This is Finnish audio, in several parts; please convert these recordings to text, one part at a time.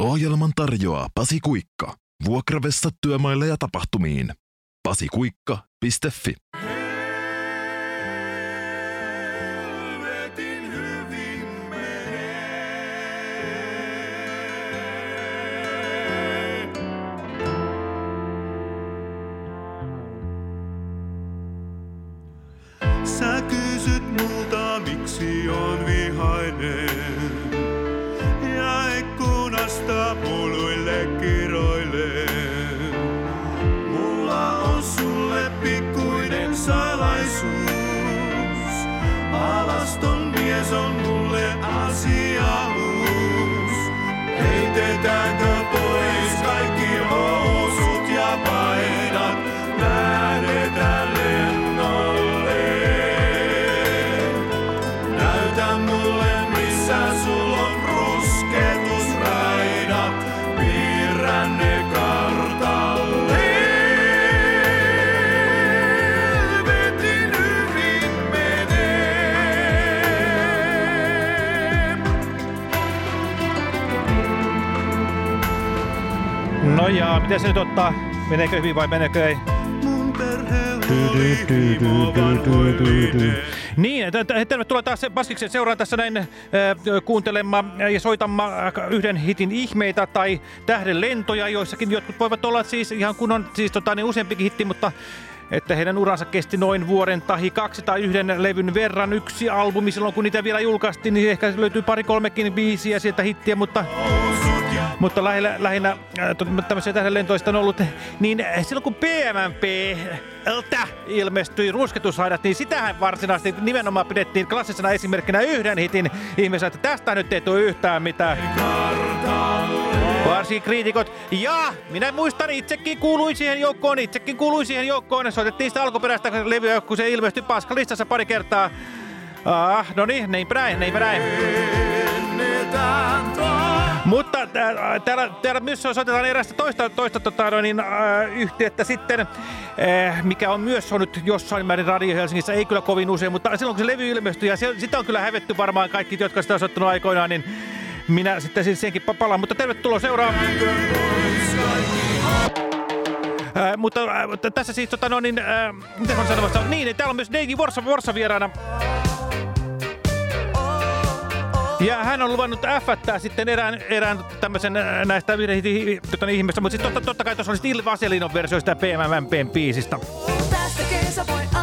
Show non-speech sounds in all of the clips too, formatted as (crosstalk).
Ohjelman tarjoaa Pasi Kuikka. Vuokravessa työmaille ja tapahtumiin. pasikuikka.fi miten se nyt ottaa? Meneekö hyvin vai meneekö ei? Niin, tervetuloa taas Baskiksen seuraan tässä näin äh, kuuntelemaan ja soitamaan yhden hitin ihmeitä tai tähden lentoja, joissakin jotkut voivat olla siis ihan kunnon, siis tota, niin useampikin hitti, mutta että heidän uransa kesti noin vuoden tahi. Kaksi tai yhden levyn verran. Yksi albumi silloin, kun niitä vielä julkaistiin, niin ehkä löytyy pari kolmekin biisiä sieltä hittiä, mutta mutta lähinnä, lähinnä äh, tämmöisiä tähdenlentoista on ollut, niin silloin kun PMMP Ltä ilmestyi rusketushaidat, niin sitähän varsinaisesti nimenomaan pidettiin klassisena esimerkkinä yhden hitin. Ihmeessä, että tästä nyt ei tule yhtään mitään. Varsinkin kriitikot. Ja minä muistan, itsekin kuuluin siihen joukkoon, itsekin kuuluin siihen joukkoon. Soitettiin sitä alkuperäistä levyä, kun se ilmestyi Paskalistassa pari kertaa. Ah, no niin, neipä näin, neipä näin. Mutta tää- täällä, täällä myös soitetaan erästä toista, toista tota, no niin, äh, yhtiötä sitten, äh, mikä on myös on nyt jossain määrin Radio Helsingissä, ei kyllä kovin usein, mutta silloin kun se levy ilmestyi, ja se, sitä on kyllä hävetty varmaan kaikki, jotka sitä on soittanut aikoinaan, niin minä sitten siis senkin pa- palaan, mutta tervetuloa seuraamaan. Äh, mutta äh, tässä siis, tota, no niin, äh, mitä on sanomassa? Niin, täällä on myös Neidi Vorsa, Vorsa vieraana. Ja hän on luvannut äffättää sitten erään, erään tämmöisen näistä tota, ihmistä, mutta sitten totta, totta kai tuossa oli Steel Vaselinon versio sitä PMMPn biisistä. Tästä kesä voi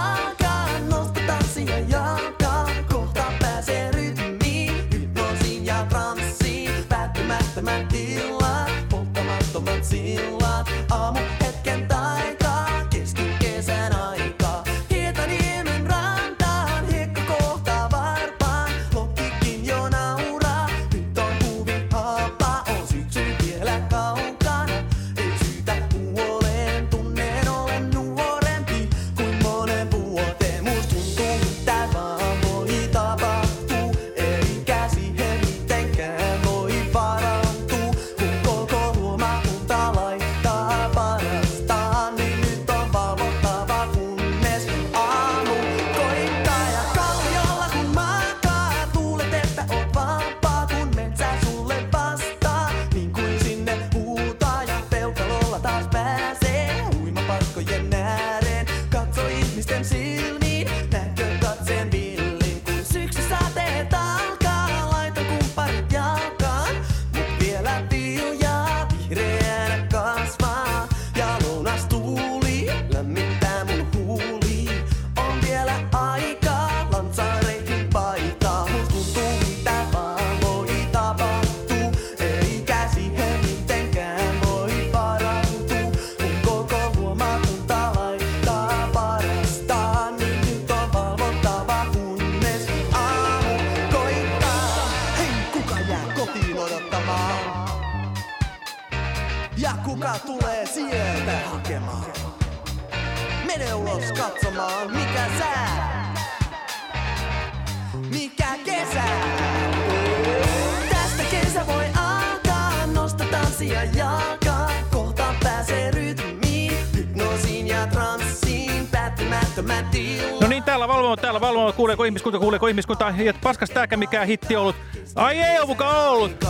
kuuleeko ihmiskunta, kuuleeko ihmiskunta. Ja paskas tääkään mikään hitti ollut. Ai ei ole mukaan ollut.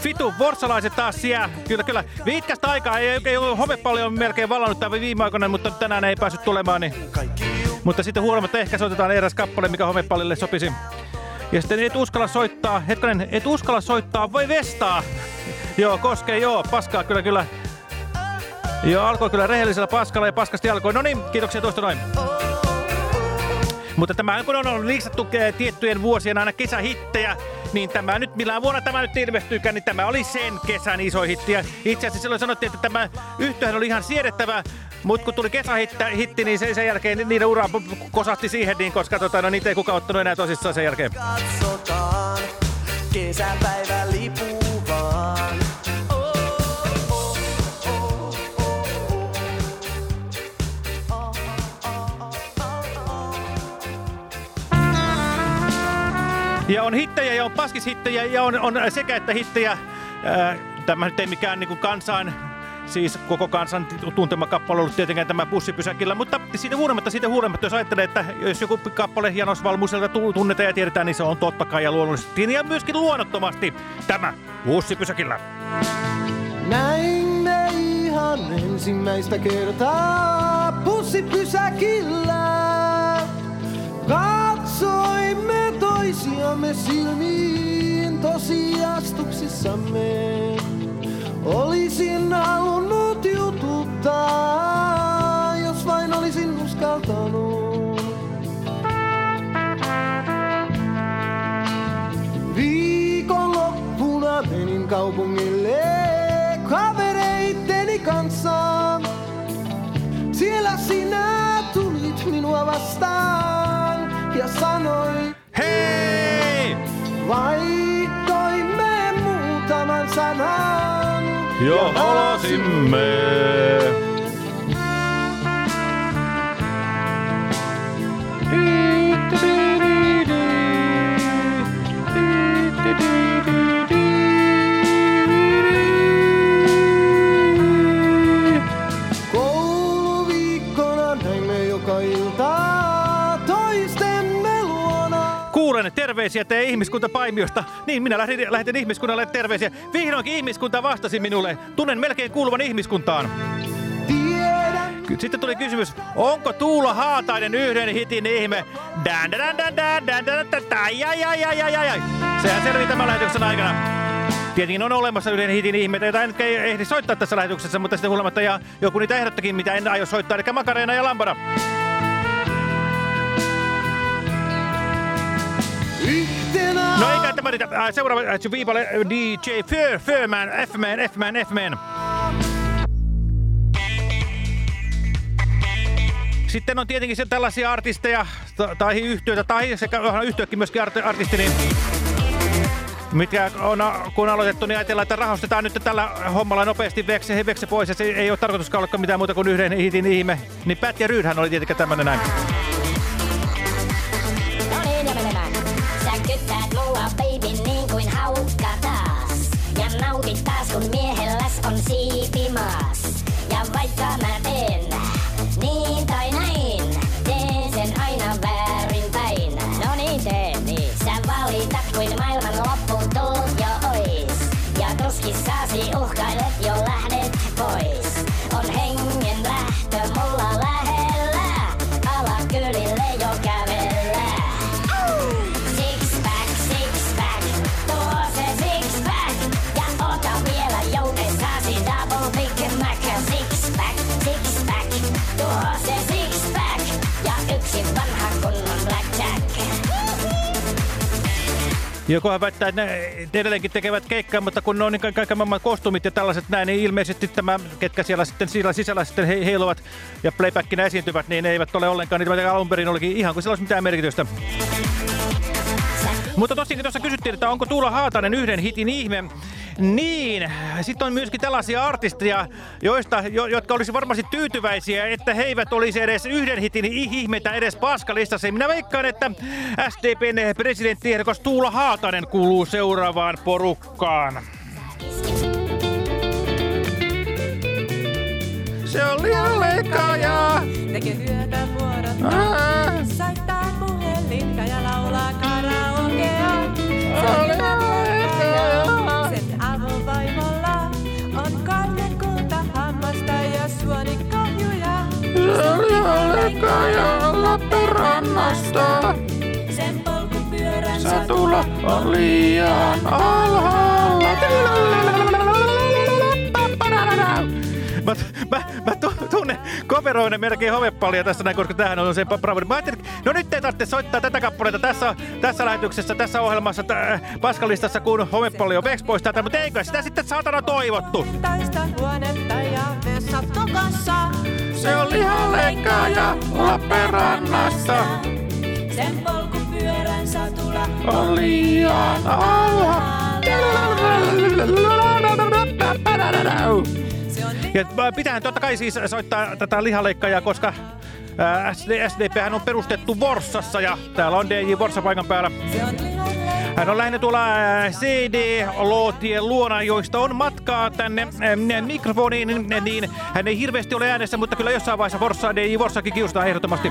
Fitu, vorsalaiset taas siellä. Kyllä, kyllä. Viitkästä aikaa ei, ei ole homepalli on melkein vallannut tämän viime aikoina, mutta tänään ei päässyt tulemaan. Niin. Mutta sitten huolimatta ehkä soitetaan eräs kappale, mikä homepallille sopisi. Ja sitten et uskalla soittaa, hetkonen, et uskalla soittaa, voi vestaa. Joo, koskee, joo, paskaa kyllä, kyllä. Joo, alkoi kyllä rehellisellä paskalla ja paskasti alkoi. No niin, kiitoksia tuosta noin. Mutta tämä kun on ollut liiksattu eh, tiettyjen vuosien aina kesähittejä, niin tämä nyt, millään vuonna tämä nyt ilmestyykään, niin tämä oli sen kesän iso hitti. Ja itse asiassa silloin sanottiin, että tämä yhtiöhän oli ihan siedettävä, mutta kun tuli kesähitti, niin sen, sen jälkeen niiden ura kosahti siihen, niin koska tota, no, niitä ei kukaan ottanut enää tosissaan sen jälkeen. Katsotaan kesäpäivä lipuu vaan. Ja on hittejä ja on paskishittejä ja on, on sekä että hittejä. Ää, tämä nyt ei mikään niin kuin kansaan, siis koko kansan tuntema kappale ollut tietenkään tämä bussipysäkillä, mutta siitä huolimatta, siitä huolimatta, jos ajattelee, että jos joku kappale Janos Valmuselta tunnetaan ja tiedetään, niin se on totta kai ja luonnollisesti ja myöskin luonnottomasti tämä bussipysäkillä. Näimme ihan ensimmäistä kertaa bussipysäkillä. Katsoimme toisiamme silmiin tosiastuksissamme. Olisin halunnut jututtaa, jos vain olisin uskaltanut. Viikonloppuna menin kaupungille kavereitteni kanssa. Siellä sinä tulit minua vastaan ja sanoit, Hei! vaihtoimme muutaman sanan. Jo halasimme. Kouluviikkona terveisiä teidän ihmiskunta Paimiosta. Niin, minä lähdin, lähetän ihmiskunnalle terveisiä. Vihdoinkin ihmiskunta vastasi minulle. Tunnen melkein kuuluvan ihmiskuntaan. Sitten tuli kysymys, onko Tuula Haatainen yhden hitin ihme? Sehän selvii tämän lähetyksen aikana. Tietenkin on olemassa yhden hitin ihmeitä, joita en ehdi soittaa tässä lähetyksessä, mutta sitten huolimatta ja joku niitä ehdottakin, mitä en aio soittaa, eli Makareena ja Lampana. No eikä tämä niitä. Äh, seuraava viipale DJ Fur, Furman, F-Man, F-Man, F-Man. Sitten on tietenkin se tällaisia artisteja ta- tai yhtiöitä, tai sekä onhan yhtiökin myöskin art- artisti, niin mitkä on, kun aloitettu, niin ajatellaan, että rahoitetaan nyt tällä hommalla nopeasti vekse, vekse pois, ja se ei ole tarkoituskaan ollakaan mitään muuta kuin yhden hitin ihme. Niin Pat ja Rydhän oli tietenkin tämmönen näin. Baby niin kuin haukka taas. Ja nautit taas kun miehelläs on siipi maas. Ja vaikka mä teen niin tai näin, teen sen aina väärin päin. No niin teen, niin sä valitat kuin maailman loppu tullut jo ois. Ja tuskissasi uhkailet jo Jokohan väittää, että ne edelleenkin tekevät keikkaa, mutta kun ne on niin ka- kaikki maailman kostumit ja tällaiset näin, niin ilmeisesti tämä, ketkä siellä sitten siellä sisällä sitten he, heiluvat ja playbackina esiintyvät, niin ne eivät ole ollenkaan niitä, mitä alun perin olikin ihan kuin sillä olisi mitään merkitystä. Mutta tosiaankin tuossa kysyttiin, että onko Tuula Haatainen yhden hitin ihme. Niin, sitten on myöskin tällaisia artisteja, joista, jo, jotka olisi varmasti tyytyväisiä, että he eivät olisi edes yhden hitin ihmeitä edes paskalistassa. Minä veikkaan, että SDPn presidenttiehdokas Tuula Haatainen kuuluu seuraavaan porukkaan. Se on liian leikkaaja. Tekee yötä vuorot. Soittaa puhelinta ja laulaa karaokea. Se on liian leikkaa Lappeenrannasta. Sen polkupyörän satula on liian alhaalla. Mä, mä, mä tu- tunnen coveroinen melkein homepallia tässä näin, koska tämähän on se bravo. Mä ajattelin, no nyt ei tarvitse soittaa tätä kappaletta tässä, tässä lähetyksessä, tässä ohjelmassa, tä, paskalistassa, kun homepalli on Vex pois täältä, mutta eikö sitä sitten saatana toivottu? Täistä huonetta ja vessat tokassa. Se on lihanleikkaaja Lappeenrannasta. Sen polkupyörän satula On liian on Ja äh, pitäähän totta kai siis soittaa tätä lihaleikkajaa, koska ää, SD, SDP on perustettu Vorssassa ja täällä on DJ Vorssa paikan päällä. Hän on lähinnä tuolla ää, CD-lootien luona, joista on matkaa tänne ää, mikrofoniin, niin- niin hän ei hirveästi ole äänessä, mutta kyllä jossain vaiheessa Vorssaa, DJ Vorssakin kiustaa ehdottomasti.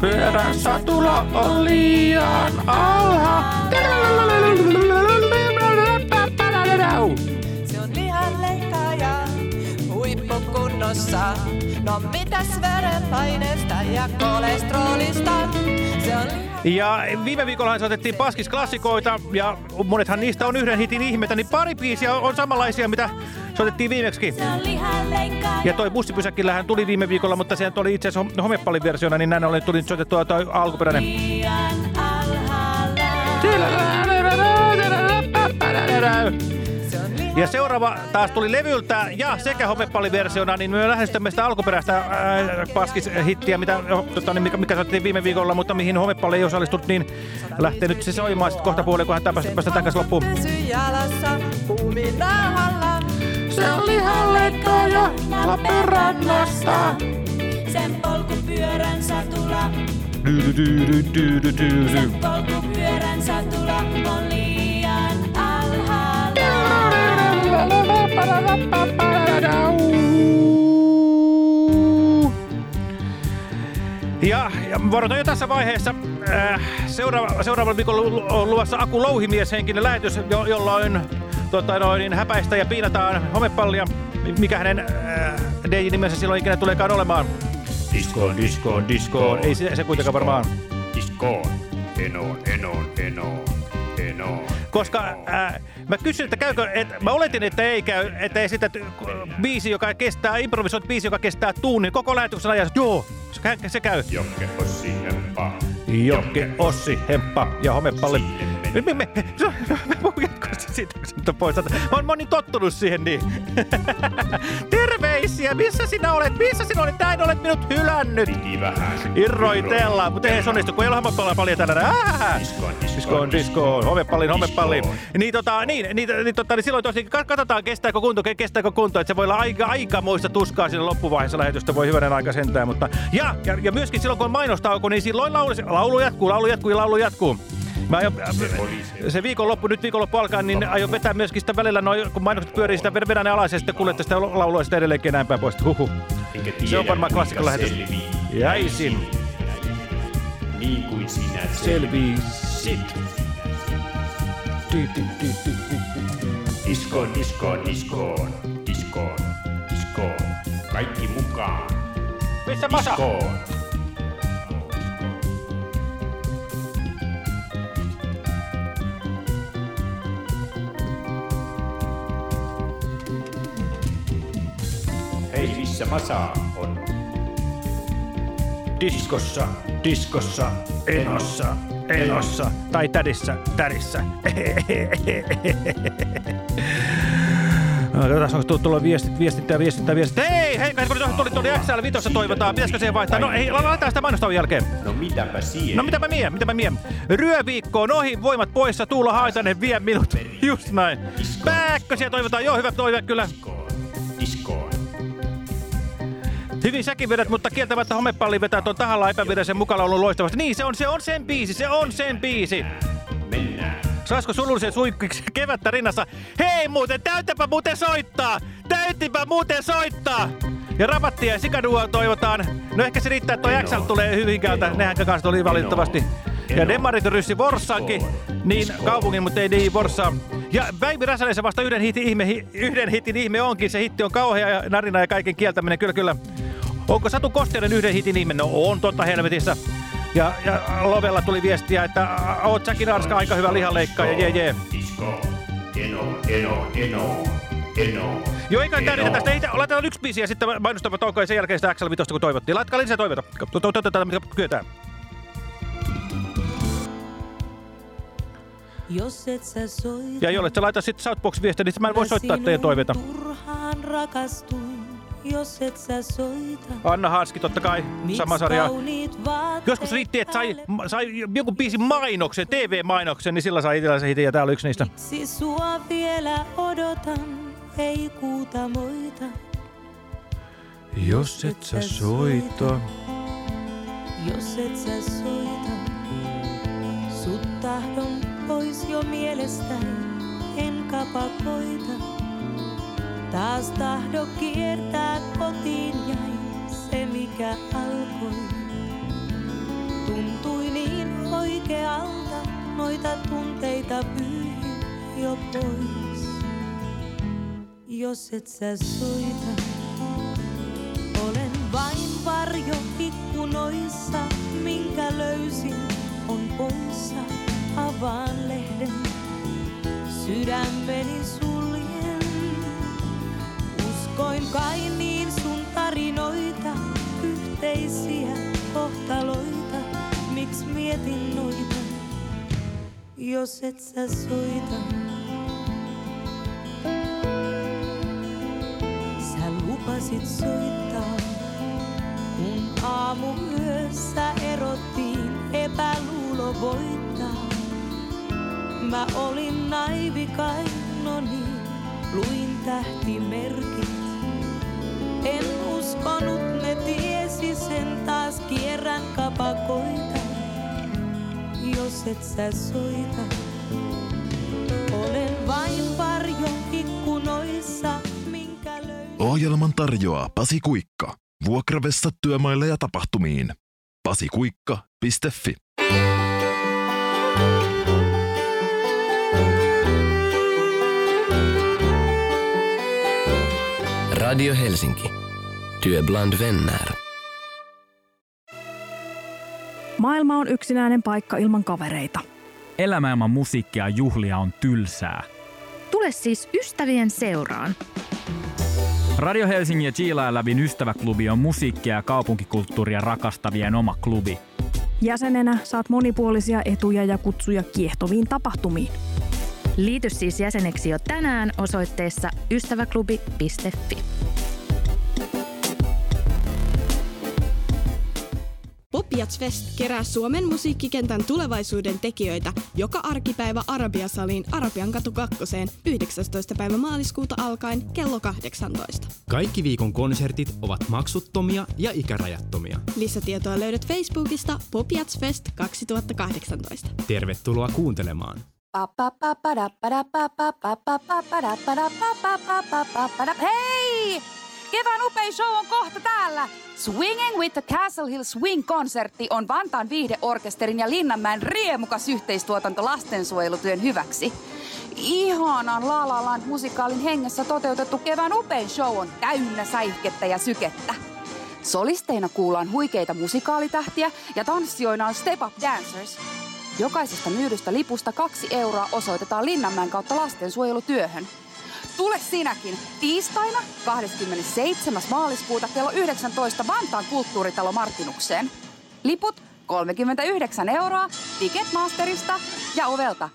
Pyörän satula on liian alhaalla. Se on lihanleikkaaja huippukunnossa. No mitäs verenpaineesta ja kolesterolista? Se on lihan... Ja viime viikolla soitettiin Paskis klassikoita ja monethan niistä on yhden hitin ihmeitä, niin pari biisiä on samanlaisia, mitä soitettiin viimeksi. Ja toi bussipysäkillähän tuli viime viikolla, mutta se oli itse asiassa homepallin versiona, niin näin ollen tuli nyt soitettua toi alkuperäinen. Liian Ja seuraava taas tuli levyltä ja sekä homepalliversiona, niin me lähestymme sitä alkuperäistä äh, paskis-hittiä, mitä, tota, niin mikä, mikä soitettiin viime viikolla, mutta mihin homepalli ei osallistunut, niin lähtee nyt se soimaan sitten kohta puoleen, kunhan tämä päästetään kanssa loppuun. Pysy jalassa, kuuminahalla. Se on lihanleikkaaja Lappeenrannasta. Sen polkupyörän satula, Du-du-du-du-du-du-du. polkupyörän satula on liian. Ja, ja varoitan jo tässä vaiheessa, äh, seuraava, seuraavalla viikolla on luvassa Aku Louhimies henkinen lähetys, jo, jolloin tota, noin, häpäistä ja piinataan homepallia, mikä hänen äh, DJ-nimensä silloin ikinä tuleekaan olemaan. Diskoon, diskoon, diskoon. Ei se, se kuitenkaan varmaan. Diskoon. Enoon, enoon, enoon. Koska äh, mä kysyn, että käykö, et, mä oletin, että ei käy, että esität äh, biisi, joka kestää, improvisoit biisi, joka kestää tunnin koko lähetyksen ajan. Joo, se, se käy. Jokke Ossi Hemppa. Jokke, Ossi, Hemppa ja Homepalli. Me, me, me, se- me puhun (laughs) jatkuvasti siitä, kun nyt on pois. Mä oon, mä oon niin tottunut siihen niin. (laughs) Terveisiä, missä sinä olet? Missä sinä olet? Näin olet minut hylännyt. Irroitella, mutta ei se onnistu, kun ei ole homepallia paljon tällä. Diskoon, Diskoon, diskoon, homepallin, homepallin. Niin, tota, niin, niin, niin, tota, niin silloin tosiaan ka- katsotaan, kestääkö kunto, ke- kestääkö kunto. Että se voi olla aika, aikamoista tuskaa siinä loppuvaiheessa lähetystä, voi hyvänen aika sentään. Mutta, ja, ja, ja myöskin silloin, kun on mainostauko, niin silloin laulu, laulu jatkuu, laulu jatkuu ja laulu jatkuu. Mä aion, se viikonloppu, nyt viikonloppu alkaa, niin aion vetää myöskin sitä välillä, noin, kun mainokset pyörii sitä, vedän ne alas ja sitten kuulette sitä laulua sitten edelleenkin näin päin pois. Huhhuh. Enkä Se on varmaan klassikko lähetys. Jäisin. Niin kuin sinä ty. Diskoon, diskoon, diskoon, diskoon, diskoon. Kaikki mukaan. Missä Masa? Diskoon. Missä Masa on? Diskossa, diskossa, enossa, enossa. Tai tädissä, tädissä. No, Katsotaan, onko tu- tullut viestit, viestittää, viestittää, viestittää. Hei, hei, kun tuli, tuli XL Vitossa toivotaan. Pitäisikö siihen vaihtaa? No ei, laitetaan sitä mainostauon jälkeen. No mitäpä siihen? No mitäpä mie, mitäpä mie. Ryöviikko on ohi, voimat poissa, Tuula Haitanen vie minut. (laughs) Just näin. Pääkkösiä toivotaan, joo, hyvä toive kyllä. Diskoon. Hyvin säkin vedät, mutta kieltämättä homepalli vetää tuon tahalla epävirallisen mukana ollut loistavasti. Niin, se on, se on sen biisi, se on sen biisi. Mennään. Saisiko surullisen suikkiksi kevättä rinnassa? Hei muuten, täytäpä muuten soittaa! Täytipä muuten soittaa! Ja rabattia ja sikadua toivotaan. No ehkä se riittää, että toi XL tulee Hyvinkäältä. Nehän kanssa tuli valitettavasti. Ja Demarit ryssi Vorssaankin, niin kaupungin, mutta ei niin Vorssaa. Ja Päivi Räsänen se vasta yhden hitin ihme, hi- yhden hitin ihme onkin. Se hitti on kauhea ja narina ja kaiken kieltäminen. Kyllä, kyllä. Onko Satu Kostiainen yhden hitin ihminen? No on totta helvetissä. Ja, ja Lovella tuli viestiä, että oot säkin Arska aika hyvä lihanleikkaaja, jee jee. Eno, eno, eno, eno. Joo, eikä tärkeää tästä. Ei, laitetaan yksi biisi ja sitten mainostamme taukoa ja sen jälkeen sitä XL Vitosta, kun toivottiin. Laittakaa lisää toiveita. Toteutetaan, mitä kyetään. Jos et sä soita, Ja jolle sä laita sitten Southbox-viestiä, niin mä en voi soittaa teidän toiveita. turhaan rakastuin, jos et sä soita. Anna Hanski, totta kai, Miks sama sarja. Joskus riitti, että sai, sai jonkun biisin mainoksen, TV-mainoksen, niin sillä sai itsellensä hitin ja tää oli yksi niistä. Miksi sua vielä odotan, ei kuuta moita. Jos et sä soita. Jos et sä soita, sut tahdon pois jo mielestäni, en kapakoita. Taas tahdo kiertää kotiin jäin se mikä alkoi. Tuntui niin oikealta, noita tunteita pyyhin jo pois. Jos et sä soita, olen vain varjo ikkunoissa, minkä löysin on poissa. Avaan lehden, sydämeni suljen. Uskoin kai niin sun tarinoita, yhteisiä kohtaloita. Miks mietin noita, jos et sä soita? Sä lupasit soittaa, kun aamu yössä erottiin, epäluulo voittaa. Mä olin naivi kai, no niin, luin tähtimerkit. En uskonut, ne tiesi sen taas kierrän kapakoita. Jos et sä soita, olen vain varjo ikkunoissa, minkä löysin. Ohjelman tarjoaa Pasi Kuikka. Vuokravessa työmaille ja tapahtumiin. pasikuikka.fi Radio Helsinki. Työ bland vänner. Maailma on yksinäinen paikka ilman kavereita. Elämä ilman musiikkia ja juhlia on tylsää. Tule siis ystävien seuraan. Radio Helsingin ja Chiila Lävin ystäväklubi on musiikkia ja kaupunkikulttuuria rakastavien oma klubi. Jäsenenä saat monipuolisia etuja ja kutsuja kiehtoviin tapahtumiin. Liity siis jäseneksi jo tänään osoitteessa ystäväklubi.fi. Popiats Fest kerää Suomen musiikkikentän tulevaisuuden tekijöitä joka arkipäivä Arabiasaliin Arabian katu kakkoseen 19. päivä maaliskuuta alkaen kello 18. Kaikki viikon konsertit ovat maksuttomia ja ikärajattomia. Lisätietoa löydät Facebookista Popiats Fest 2018. Tervetuloa kuuntelemaan. Hei! Kevään upein show on kohta täällä! Swinging with the Castle Hill Swing-konsertti on Vantaan viihdeorkesterin ja Linnanmäen riemukas yhteistuotanto lastensuojelutyön hyväksi. Ihanan La La Land musikaalin hengessä toteutettu kevään upein show on täynnä säihkettä ja sykettä. Solisteina kuullaan huikeita musikaalitähtiä ja tanssijoina on Step Up Dancers. Jokaisesta myydystä lipusta kaksi euroa osoitetaan Linnanmäen kautta lastensuojelutyöhön. Tule sinäkin tiistaina 27. maaliskuuta kello 19 Vantaan kulttuuritalo Martinukseen. Liput 39 euroa Ticketmasterista ja Ovelta.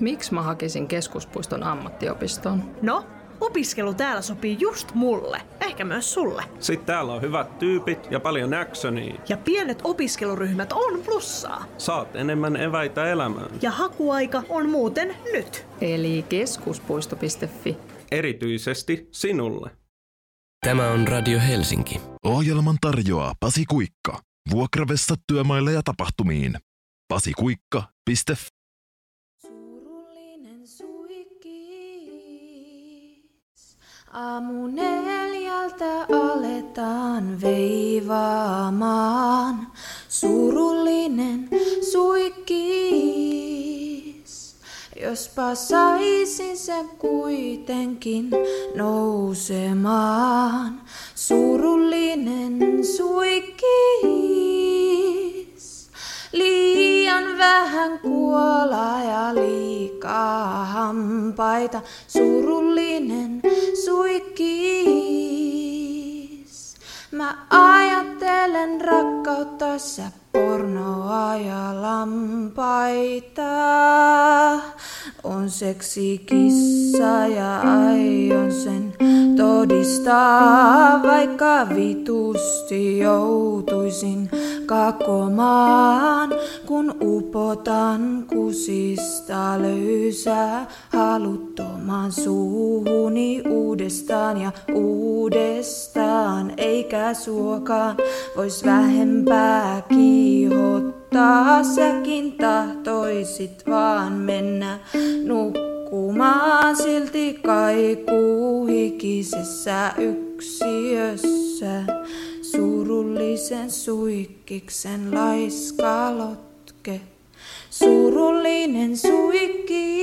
Miksi mä hakisin keskuspuiston ammattiopistoon? No, opiskelu täällä sopii just mulle. Ehkä myös sulle. Sitten täällä on hyvät tyypit ja paljon actionia. Ja pienet opiskeluryhmät on plussaa. Saat enemmän eväitä elämään. Ja hakuaika on muuten nyt. Eli keskuspuisto.fi. Erityisesti sinulle. Tämä on Radio Helsinki. Ohjelman tarjoaa Pasi Kuikka. Vuokravessa työmaille ja tapahtumiin. pasikuikka.fi Aamu neljältä aletaan veivaamaan. Surullinen suikkis. Jos Jospa saisin sen kuitenkin nousemaan. Surullinen suikis. Liian vähän kuola ja liikaa hampaita. Surullinen suikis. Mä ajattelen rakkautta, sä pornoa ja lampaita. On seksi kissa ja aion sen todistaa, vaikka vitusti joutuisin kakomaan, kun upotan kusista löysää haluttomaan suuhuni uudestaan ja uudestaan, eikä suokaan vois vähempää kiihottaa, säkin tahtoisit vaan mennä nukkumaan silti kaikuu hikisessä yksiössä. Surullisen suikkiksen laiskalotke, surullinen suikki.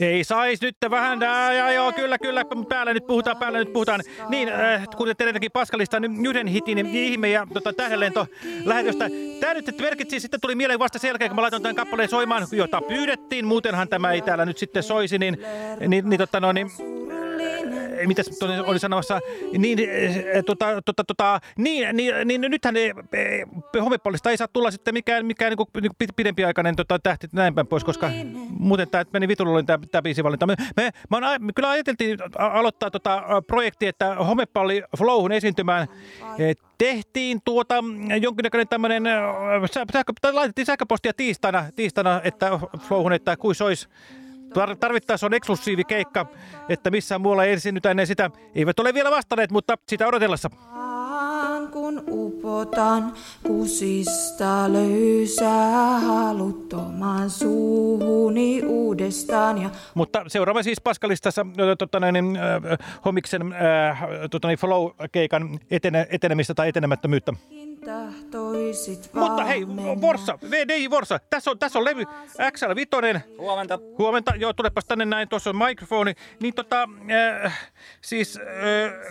Ei sais nyt vähän, ja joo, kyllä, kyllä, päällä nyt puhutaan, päällä nyt puhutaan. Niin, äh, kuten teidänkin Paskalista, niin yhden hitin ihme ja tota, tähdenlento lähetystä. Tämä nyt merkitsi, sitten tuli mieleen vasta sen jälkeen, kun mä laitoin tämän kappaleen soimaan, jota pyydettiin, muutenhan tämä ei täällä nyt sitten soisi, niin, niin, niin, tota, no, niin mitäs tuonne oli sanomassa, niin, eh, tota, tota, tota, niin, niin, niin nythän ei, eh, homepolista ei saa tulla sitten mikään, mikään niin niin pidempiaikainen tota, tähti näin päin pois, koska muuten tämä meni vitulullin tämä, tämä biisivalinta. Me, me, mä on, me kyllä ajateltiin aloittaa tota projekti, että homepalli Flowhun esiintymään. Eh, tehtiin tuota jonkinnäköinen tämmöinen, sähkö, laitettiin sähköpostia tiistaina, tiistaina että Flowhun, että kuis olisi Tar- Tarvittaessa on eksklusiivikeikka, että missään muualla ei esiinnytä ennen sitä. Eivät ole vielä vastanneet, mutta sitä odotellessa. kun upotan kusista löysää haluttomaan suuhuni uudestaan ja Mutta seuraava siis Paskalistassa tota, niin, ö, homiksen äh, tota, niin flow-keikan etene, etenemistä tai etenemättömyyttä. Tahtoisit Mutta hei, Vorsa, VDI Vorsa, tässä on, tässä on levy XL5. Huomenta. Huomenta, joo, tulepas tänne näin, tuossa on mikrofoni. Niin tota, äh, siis, äh,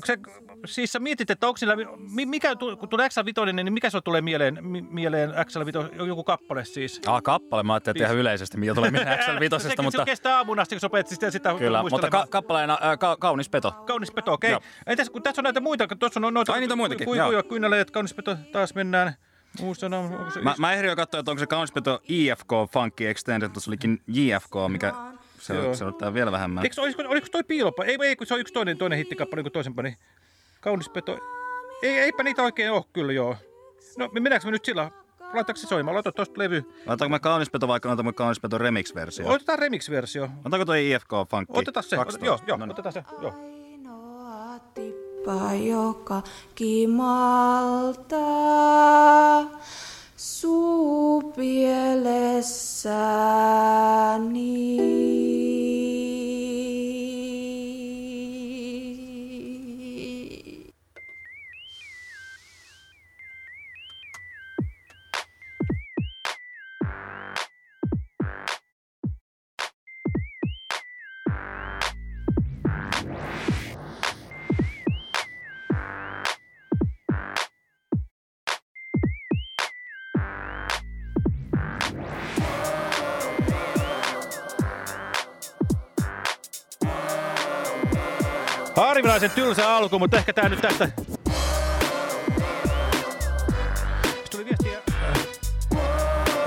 se, siis sä mietit, että onko sillä, mi- mikä, kun tulee XL5, niin mikä se tulee mieleen, mi- mieleen XL5, joku kappale siis? Ah, kappale. Mä ajattelin, että ihan yleisesti, mitä tulee mieleen (laughs) XL5, se, mutta... Se kestää aamun asti, kun sopet sitä, sitä Kyllä, mutta ka- kappaleena äh, ka- kaunis peto. Kaunis peto, okei. Okay. Entäs kun tässä on näitä muita, kun tuossa on noita Ai, niitä muitakin, kuikuja, joo. kyyneleet, kaunis peto, taas mennään. Muistana, onko se Mä, mä ehdin jo katsoa, että onko se kaunis peto IFK Funky Extended, tuossa olikin JFK, mikä se, Joo. on, se ottaa vielä vähemmän. Eikö, olisiko, oliko toi piilopa? Ei, ei, kun se on yksi toinen, toinen hittikappale kuin toisempani. Niin kaunis peto. Ei, eipä niitä oikein ole kyllä, joo. No, mennäänkö me nyt sillä? Laitaanko se soimaan? Laita tuosta levy. Laitaanko mä kaunis peto vai otanko mä kaunis peto remix-versio? Otetaan remix-versio. Otetaanko toi IFK Funky? Otetaan se. 12? Joo, joo, No niin. otetaan se. Joo. Tippa, joka kimaltaa Harvinaisen tylsä alku, mutta ehkä tää nyt tästä... Tuli viestiä,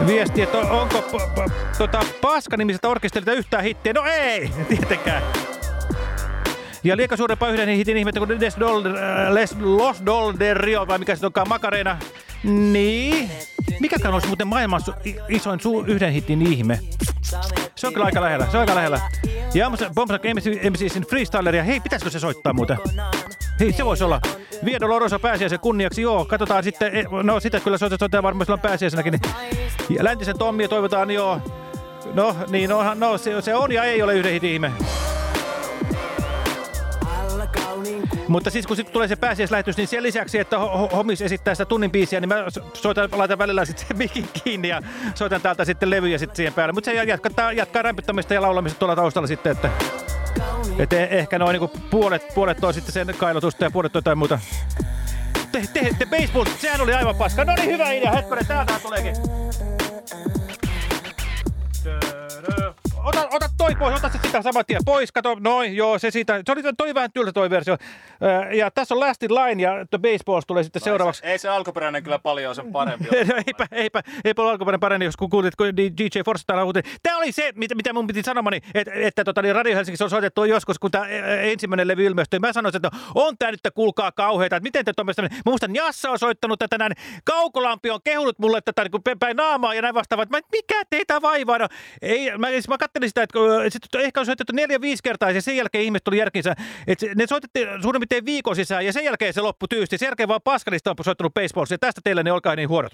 viesti, että onko tota, Paska-nimiseltä orkesterilta yhtään hittiä. No ei, (laughs) tietenkään. Ja liikaa suurempaa yhden hitin ihmettä kuin Les, Dolder, äh, Les Los Dolderio, vai mikä se onkaan, Macarena. Niin. Mikäkään olisi muuten maailman isoin yhden hitin ihme? Se on kyllä aika lähellä, se on aika lähellä. Ja Bombsack MCsin freestyleria, hei, pitäisikö se soittaa muuten? Hei, se voisi olla. Viedo Lorosa pääsiäisen kunniaksi, joo, katsotaan sitten, e, no sitä kyllä soitetaan varmaan silloin pääsiäisenäkin. Niin. Ja Läntisen Tommia toivotaan, joo. No, niin, onhan, no, se, se on ja ei ole yhden ihme. Mutta siis kun sit tulee se pääsiäislähetys, niin sen lisäksi, että Ho- Ho- Homis esittää sitä tunnin biisiä, niin mä so- soitan, laitan välillä sitten sen mikin kiinni ja soitan täältä sitten levyjä sitten siihen päälle. Mutta se jatkaa, jatkaa rämpyttämistä ja laulamista tuolla taustalla sitten, että, että eh- ehkä noin niin puolet, puolet toi sitten sen kailotusta ja puolet jotain muuta. Te, te, te baseball, sehän oli aivan paska. No niin, hyvä idea. Hetkonen, täältä tuleekin. Ota, ota toi pois, ota se sitä saman tien pois. Kato, noin, joo, se siitä. Se oli toi vähän tylsä toi versio. Ja tässä on Last in Line ja The Baseballs tulee sitten seuraavaksi. Ei se alkuperäinen kyllä paljon sen parempi (laughs) no, eipä, eipä, eipä ole alkuperäinen parempi, jos kun kuulit, kun DJ Force täällä huuti. Tämä oli se, mitä, mitä mun piti sanomani, että, että tota, niin Radio Helsingissä on soitettu joskus, kun tämä ensimmäinen levy ilmestyi. Mä sanoin, että no, on tämä nyt kuulkaa kauheita, että miten te tuommoista... Mä muistan, Jassa on soittanut tätä näin. Kaukolampi on kehunut mulle tätä niin päin naamaa ja näin vastaavat. Mä, mikä teitä vaivaa? No, ei, mä, siis mä katselin sitä, että sit, ehkä on soitettu neljä-viisi kertaa ja sen jälkeen ihmiset tuli järkinsä. Että ne soitettiin suurin piirtein viikon sisään ja sen jälkeen se loppui tyysti. Sen jälkeen vaan Paskalista on soittanut baseballs ja tästä teille ne olkaa niin huonot.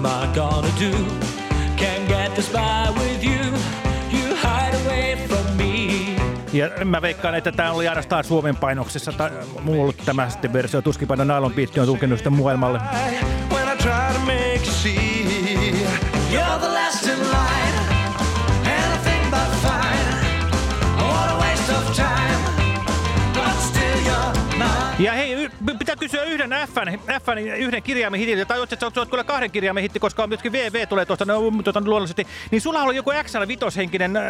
Am I gonna do? Can't get this by with you. You hide away from me. Ja mä veikkaan, että tämä oli ainoastaan Suomen painoksessa. Tai mulla ollut tämä sitten versio. Tuskinpa Nailon Beat on tulkinut sitä maailmalle. When I try to make you see, you're the last in line. Ja hei, pitää kysyä yhden Fn, Fn yhden kirjaimen hitiltä, tai oot, että sä oot kyllä kahden kirjaimen hitti, koska on myöskin VV tulee tuosta no, tuota, luonnollisesti. Niin sulla on joku XL vitoshenkinen äh,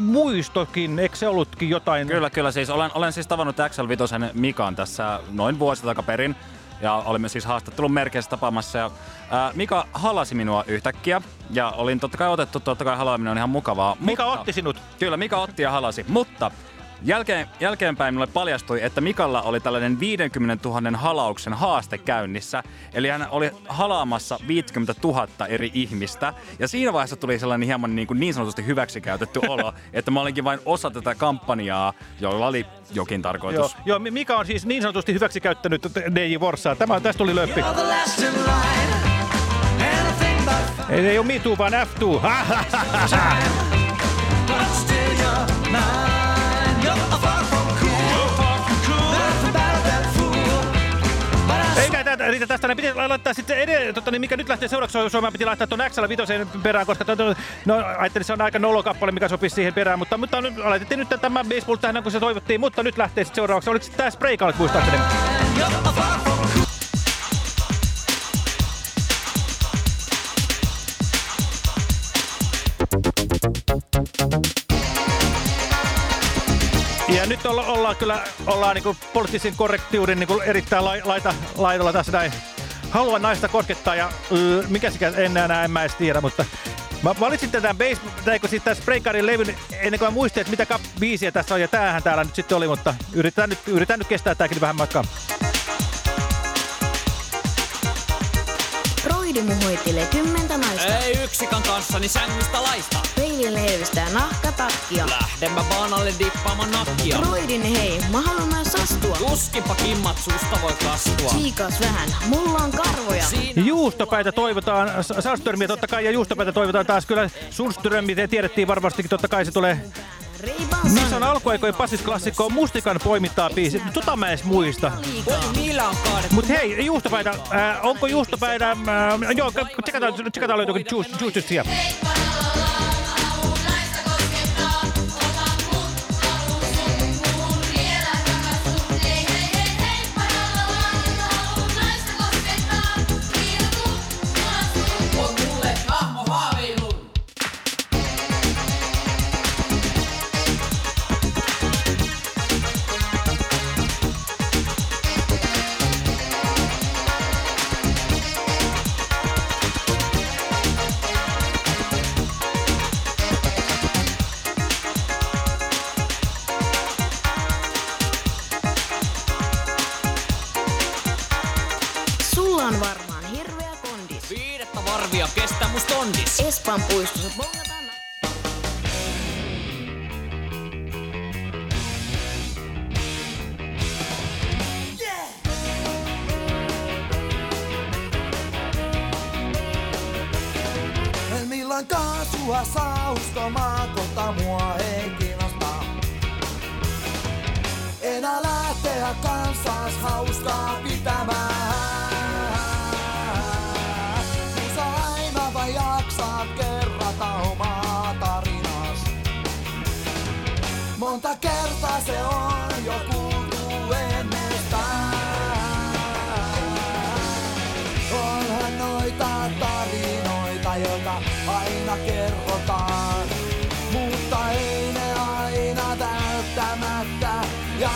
muistokin, eikö se ollutkin jotain? Kyllä, kyllä. Siis olen, olen siis tavannut XL Vitosen Mikan tässä noin vuosi takaperin. Ja olimme siis haastattelun merkeissä tapaamassa. Ja, ää, Mika halasi minua yhtäkkiä. Ja olin totta kai otettu, totta kai halaaminen on ihan mukavaa. Mika otti sinut. Kyllä, Mika otti ja halasi. Mutta jälkeen, jälkeenpäin minulle paljastui, että Mikalla oli tällainen 50 000 halauksen haaste käynnissä. Eli hän oli halaamassa 50 000 eri ihmistä. Ja siinä vaiheessa tuli sellainen hieman niin, kuin niin sanotusti hyväksikäytetty (laughs) olo, että mä olinkin vain osa tätä kampanjaa, jolla oli jokin tarkoitus. Joo, joo, Mika on siis niin sanotusti hyväksi käyttänyt DJ Vorsaa. Tämä, tästä tuli löppi. Ei, ei ole Me Too, vaan F2. (laughs) riitä tästä, ne piti laittaa sitten edelleen, totta, niin mikä nyt lähtee seuraavaksi Suomeen, piti laittaa tuon XL vitosen perään, koska to, no, ajattelin, se on aika nolokappale, mikä sopisi siihen perään, mutta, mutta nyt, laitettiin nyt tämä baseball tähän, kun se toivottiin, mutta nyt lähtee sitten seuraavaksi. Oliko tämä Spraycard muistaakseni? Ja nyt olla, ollaan kyllä ollaan niinku poliittisen korrektiuden niinku erittäin lai, laita, laidalla tässä näin. Haluan naista koskettaa ja yy, mikä sikä en enää en mä edes tiedä, mutta mä valitsin tätä base, tai Spraycarin levyn ennen kuin mä muistin, että mitä biisiä tässä on ja tämähän täällä nyt sitten oli, mutta yritetään nyt, yritetään nyt kestää tääkin vähän matkaa. Broidi muhoittelee kymmentä naista. Ei yksikään kanssani sängystä laista. Peilin leivistää nahkatakkia. Lähden mä baanalle dippaamaan nakkia. Broidin hei, mä haluan myös astua. Tuskinpa kimmat susta voi kastua. Tsiikas vähän, mulla on karvoja. Juustopäitä toivotaan, Sandströmiä totta kai, ja juustopäitä toivotaan taas kyllä. Sundströmi, te tiedettiin varmastikin, totta kai se tulee. Missä on alkuaikojen passisklassikko Mustikan poimittaa biisi. Tota mä edes muista. Mut hei, juustopäitä, äh, onko juustopäitä, äh, joo, tsekataan, tsekataan löytyykö juice, juice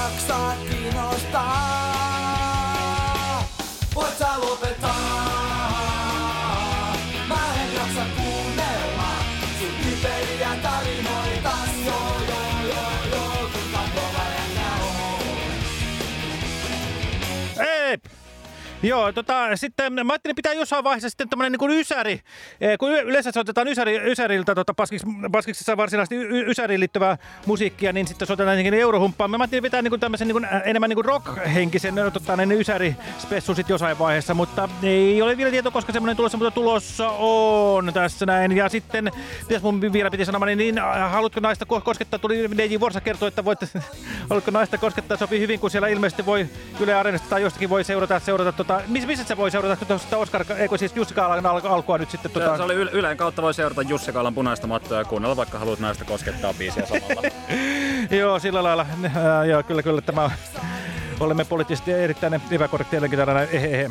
jaksa kiinnostaa. Joo, tota, sitten mä ajattelin pitää jossain vaiheessa sitten tämmönen niin kuin ysäri, eh, kun yleensä soitetaan ysäri, ysäriltä tota, paskiks, paskiksessa varsinaisesti ysäriin liittyvää musiikkia, niin sitten soitetaan jotenkin eurohumppaa. Mä ajattelin pitää niin kuin tämmöisen niin kuin, enemmän niin kuin rock-henkisen tota, niin ysäri-spessun sitten jossain vaiheessa, mutta ei ole vielä tieto, koska semmoinen tulossa, mutta tulossa on tässä näin. Ja sitten, pitäis mun vielä piti sanoa, niin, niin haluatko naista ko- koskettaa, tuli DJ Vorsa kertoi, että voit, (laughs) haluatko naista koskettaa, sopii hyvin, kun siellä ilmeisesti voi Yle Areenasta tai jostakin voi seurata, seurata tota, missä, missä se voi seurata tuosta Oskar, eikö siis Jussi Kaalan al- alkua nyt sitten tota... Se oli Yle- Ylen kautta voi seurata Jussi Kaalan punaista mattoa ja kuunnella vaikka haluat naista koskettaa biisiä samalla. (laughs) Joo, sillä lailla. Ää, joo, kyllä, kyllä tämä olemme poliittisesti erittäin epäkorrekti jälleen tänään. Ehehe.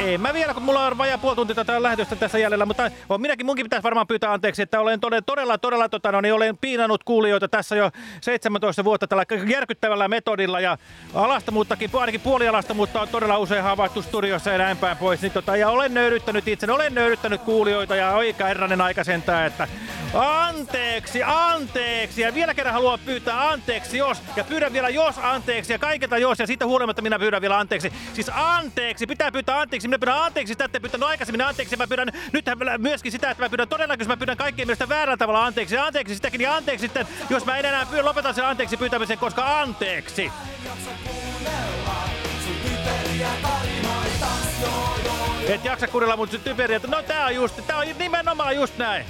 Ei mä vielä, kun mulla on vajaa puoli tuntia tätä lähetystä tässä jäljellä, mutta on, minäkin munkin pitäisi varmaan pyytää anteeksi, että olen todella, todella, todella tota, no, niin olen piinannut kuulijoita tässä jo 17 vuotta tällä järkyttävällä metodilla ja alastamuuttakin, ainakin puolialastamuutta on todella usein havaittu studiossa ja näin päin pois. Niin, tota, ja olen nöyryttänyt itse, olen nöyryttänyt kuulijoita ja oikea herranen aika sentään, että anteeksi, anteeksi ja vielä kerran haluan pyytää anteeksi jos ja pyydän vielä jos anteeksi ja kaikilta jos ja siitä huolimatta minä pyydän vielä anteeksi. Siis anteeksi, pitää pyytää anteeksi, minä pyydän anteeksi sitä, että pyytänyt aikaisemmin anteeksi mä pyydän nyt myöskin sitä, että mä pyydän todellakin, mä pyydän kaikkien mielestä väärällä tavalla anteeksi anteeksi sitäkin ja anteeksi sitten, jos mä en enää pyy, lopetan sen anteeksi pyytämisen, koska anteeksi. Et jaksa kuunnella mun typeriä. No tää on just, tää on nimenomaan just näin.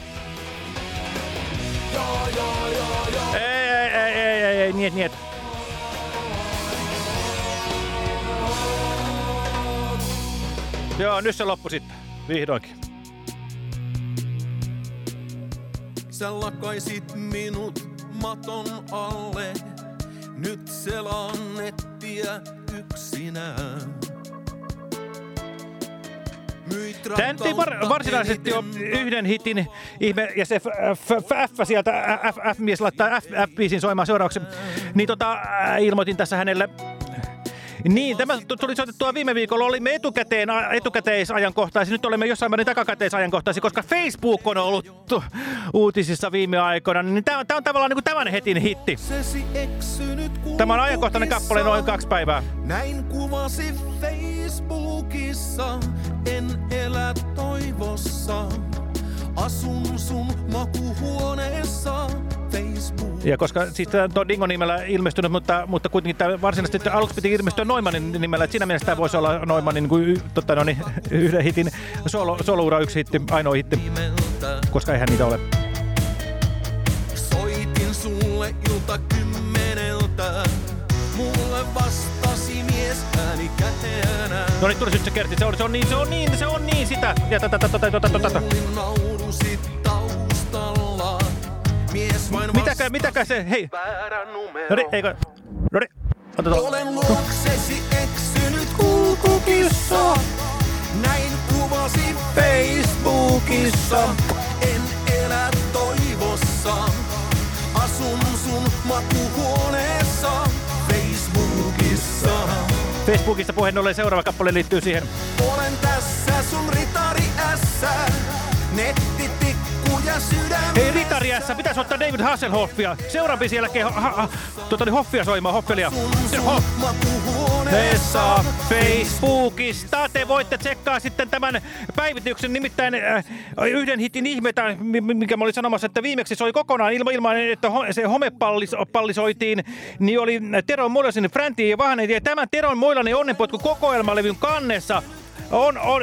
Ei, ei, ei, ei, ei, ei, niet, niet. Joo, nyt se loppu sitten. Vihdoinkin. Sä lakaisit minut maton alle. Nyt selaan nettiä yksinään. Ei var, varsinaisesti ole yhden hitin ihme, ja se F, F, F sieltä, F-mies laittaa F-biisin soimaan seuraavaksi. Niin tota, ilmoitin tässä hänelle niin, tämä tuli soitettua viime viikolla. Olimme etukäteen, etukäteisajankohtaisia. Nyt olemme jossain määrin takakäteisajankohtaisia, koska Facebook on ollut uutisissa viime aikoina. Niin tämä, on- tämä on tavallaan niin kuin tämän hetin hitti. Tämä on ajankohtainen kappale noin kaksi päivää. Näin kuvasi Facebookissa, en elä toivossa. Asun sun makuhuoneessa. Ja koska siis tämä on Dingo nimellä ilmestynyt, mutta, mutta kuitenkin tämä varsinaisesti aluksi piti ilmestyä Noimanin nimellä, että siinä mielessä tämä voisi olla Noimanin niin kuin, tota, no niin, (laughs) yhden hitin solo, soloura yksi hitti, ainoa hitti, koska eihän niitä ole. Soitin sulle ilta kymmeneltä, mulle vastasi mies ääni käteänä. No niin, tuli nyt se kerti, se on, se on niin, se on niin, se on niin sitä. Ja tätä, tätä, tätä, tätä, tätä. Kuulin naurusit taustalla, Mitäkö, mitäkö se, hei. No niin, eikö, no niin, otetaan. Olen luoksesi eksynyt kulkukissa. Näin kuvasi Facebookissa. En elä toivossa. Asun sun makuhuoneessa. Facebookissa. Facebookista puheen ollen seuraava kappale liittyy siihen. Olen tässä sun ritari ässä. Nettitikku ja sydän. Hei S, pitäisi ottaa David Hasselhoffia. Seuraampi siellä jälkeen ha, ha, tota, niin Hoffia soimaan, Hoffelia. Se, ho, Hessa Facebookista. Te voitte tsekkaa sitten tämän päivityksen, nimittäin äh, yhden hitin ihmetä, mi- mi- mikä mä olin sanomassa, että viimeksi soi kokonaan ilman, ilman että ho, se homepallisoitiin, niin oli Teron Moilasen Fränti ja Vahanen. Ja tämän Teron Moilanen onnenpotku kokoelmalevyn kannessa On, on,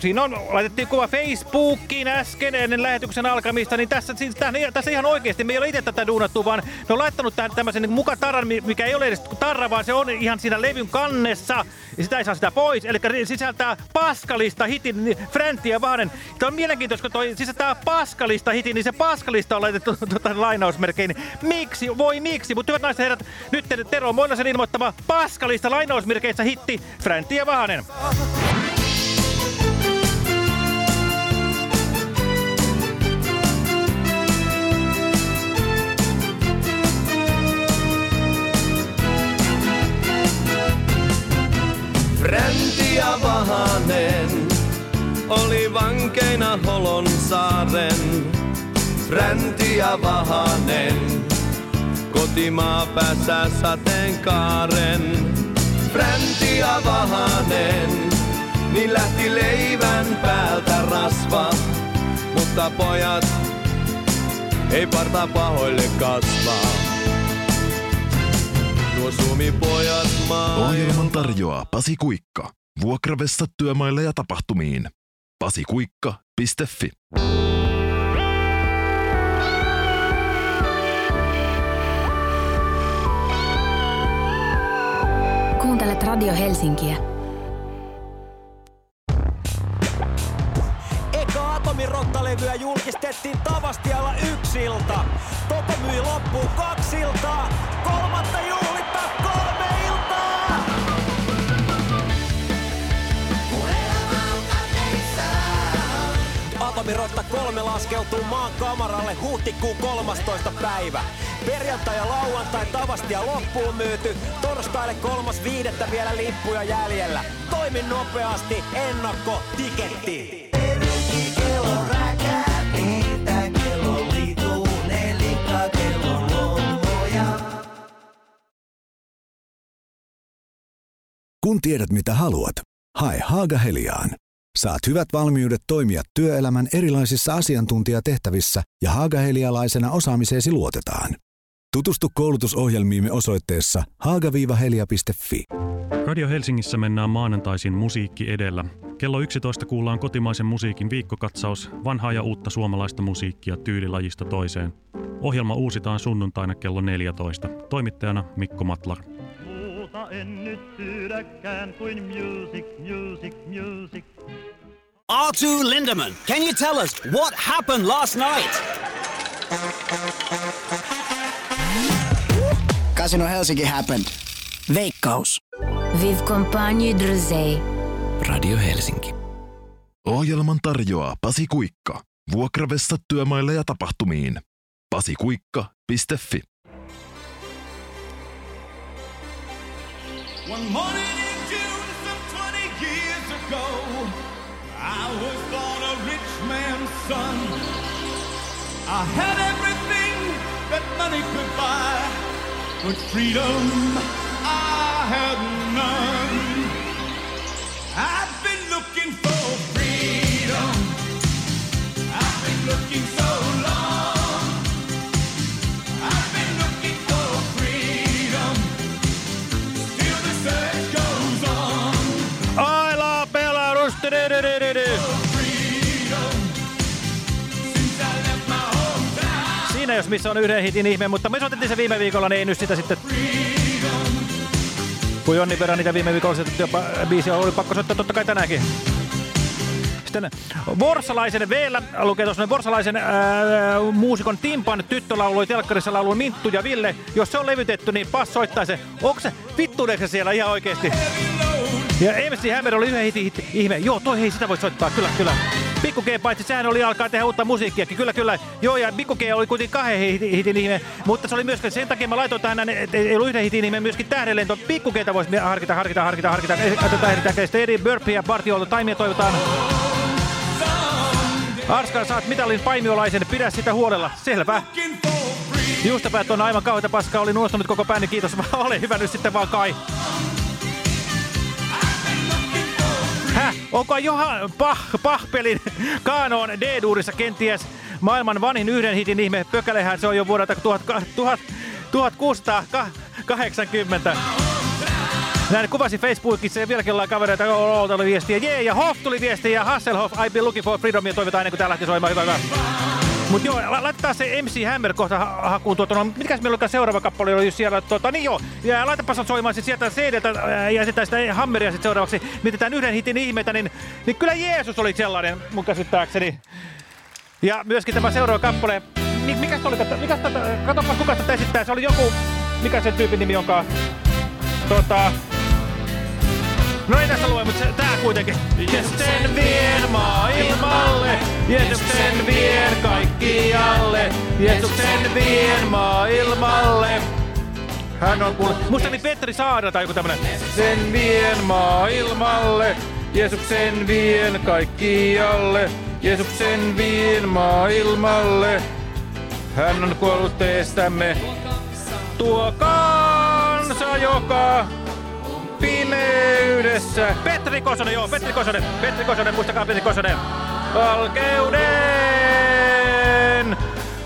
siinä on, laitettiin kuva Facebookiin äsken ennen lähetyksen alkamista, niin tässä, siis, tähän, tässä ihan oikeasti, me ei ole itse tätä duunattu, vaan ne on laittanut tähän tämmöisen niin mukatarran, mi- mikä ei ole edes tarra, vaan se on ihan siinä levyn kannessa, ja sitä ei saa sitä pois, eli sisältää Paskalista hitin, niin Fräntti ja Vahden. Tämä on mielenkiintoista, kun toi sisältää Paskalista hitin, niin se Paskalista on laitettu (laughs) tuota, lainausmerkein. Miksi? Voi miksi? Mutta hyvät naiset herrat, nyt Tero Moilasen ilmoittama Paskalista lainausmerkeissä hitti Fräntti ja Vahanen. Fränti ja Vahanen oli vankeina Holon saaren. Fränti ja Vahanen kotimaa päässä sateenkaaren. Fränti ja Vahanen, niin lähti leivän päältä rasva. Mutta pojat, ei parta pahoille kasvaa. Nuo Suomi-pojat maa Ohjelman tarjoaa Pasi Kuikka. Vuokravessa työmaille ja tapahtumiin. pasikuikka.fi Kuuntelet Radio Helsinkiä. Eka Atomirokka-levyä julkistettiin Tavastialla yksi ilta. Topo myi loppuun kaksi iltaa. Kolmatta juhlittaa kolme iltaa! Atomirotta kolme laskeutuu maan kamaralle huhtikuun 13. päivä. Perjantai ja lauantai Tavastia loppuun myyty. Torstaille kolmas viidettä vielä lippuja jäljellä. Toimi nopeasti, ennakko, tiketti. Kun tiedät mitä haluat, hae Haaga Heliaan. Saat hyvät valmiudet toimia työelämän erilaisissa asiantuntijatehtävissä ja haagahelialaisena osaamiseesi luotetaan. Tutustu koulutusohjelmiimme osoitteessa haaga-helia.fi. Radio Helsingissä mennään maanantaisin musiikki edellä. Kello 11 kuullaan kotimaisen musiikin viikkokatsaus, vanhaa ja uutta suomalaista musiikkia tyylilajista toiseen. Ohjelma uusitaan sunnuntaina kello 14. Toimittajana Mikko Matlar. Muuta en nyt pyydäkään kuin music, music, music. R2 Lindemann, can you tell us what happened last night? Casino Helsinki happened. Veikkaus. Vive Compagne Druzey. Radio Helsinki. Ohjelman tarjoaa Pasi Kuikka. Vuokravessa työmaille ja tapahtumiin. pasikuikka.fi One morning in June, some 20 years ago, I was born a rich man's son. I had everything that money could buy, but freedom I had none. Jos missä on yhden hitin ihme, mutta me soitettiin se viime viikolla, niin ei nyt sitä sitten... Kun Jonni verran niitä viime viikolla soitettuja pa- biisiä oli pakko soittaa totta kai tänäänkin. Sitten Vorsalaisen Veellä lukee tuossa Vorsalaisen ää, muusikon Timpan tyttölaulu telkkarissa laulu Minttu ja Ville. Jos se on levytetty, niin pas soittaa se. Onko se vittuudeeko se siellä ihan oikeesti? Ja MC Hammer oli yhden hitin hit, ihme. Joo, toi hei, sitä voi soittaa, kyllä, kyllä. Pikku G, paitsi sehän oli alkaa tehdä uutta musiikkiakin, kyllä, kyllä. Joo, ja Pikku G oli kuitenkin kahden hitin, ihme, mutta se oli myöskin, sen takia mä laitoin tähän, että ei ollut yhden hitin ihme, myöskin tähdenlento. Pikku Gtä voisi harkita, harkita, harkita, harkita. Katsotaan. Sitten Eddie Burphy ja Partiolta Taimia toivotaan. Arskan saat mitalin paimiolaisen, pidä sitä huolella. Selvä. Juustapäät on aivan kauheita paskaa, olin unohtanut koko bändin, kiitos. (laughs) Ole hyvä nyt sitten vaan kai. Häh? Onko Johan Pah, Pahpelin Kaanoon D-duurissa kenties maailman vanhin yhden hitin ihme? Pökälehän se on jo vuodelta 1000, 1000, 1680. Näin kuvasi Facebookissa ja vieläkin ollaan kavereita. Oli viestiä. Jee, ja Hoff tuli viestiä. Ja Hasselhoff, I've been looking for freedom. Ja toivotaan ennen kuin tää lähti soimaan. Hyvä, hyvä. Mut joo, la- laitetaan se MC Hammer kohta ha hakuun. Tuota, no, mitäs meillä olikaan seuraava kappale oli siellä? Tuota, niin joo, ja laitapas soimaan sit sieltä CD-ltä ää, ja sitten sitä Hammeria sit seuraavaksi. Mietitään yhden hitin ihmeitä, niin, niin kyllä Jeesus oli sellainen mun käsittääkseni. Ja myöskin tämä seuraava kappale. Mi mikäs oli? Mikäs tätä? Katsopas kuka tätä esittää. Se oli joku... Mikä sen tyypin nimi onkaan? Tota... No ei tässä lue, mutta se, tää kuitenkin. Jeesuksen vien maailmalle, Jeesuksen vien kaikkialle, Jeesuksen vien maailmalle. Hän on kuullut, muistani Petri Saada tai joku tämmönen. Sen vien maailmalle, Jeesuksen vien kaikkialle, Jeesuksen vien maailmalle. Hän on kuollut teestämme. Tuo kansa, joka pimeydessä. Petri Kosonen, joo, Petri Kosonen. Petri Kosonen, muistakaa Petri Kosonen. Valkeuden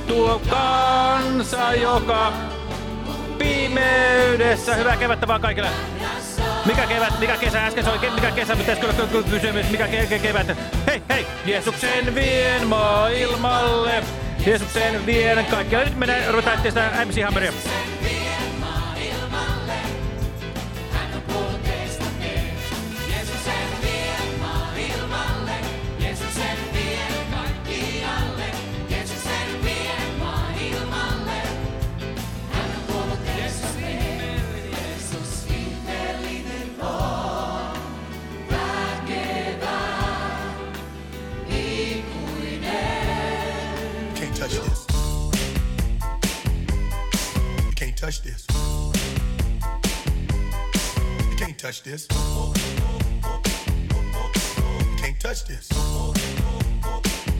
tuo kansa, joka pimeydessä. Hyvää kevättä vaan kaikille. Mikä kevät, mikä kesä, äsken se oli mikä kesä, mutta kyllä kyllä kysyä myös, mikä ke- ke- kevät. Hei, hei, Jeesuksen vien maailmalle, Jeesuksen vien kaikkialle. Nyt mennään, ruvetaan sitä MC Hammeria. Touch this. You can't touch this. You can't touch this.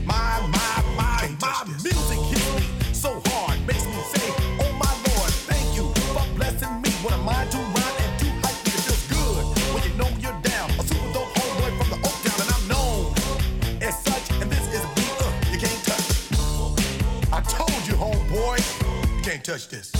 My, my, my, my music hits me so hard, makes me say, Oh my Lord, thank you for blessing me. What a mind to rhyme and to hype me. It feels good when you know you're down. A super dope homeboy from the Oak Town, and I'm known as such. And this is a beat uh, you can't touch. I told you, homeboy, you can't touch this.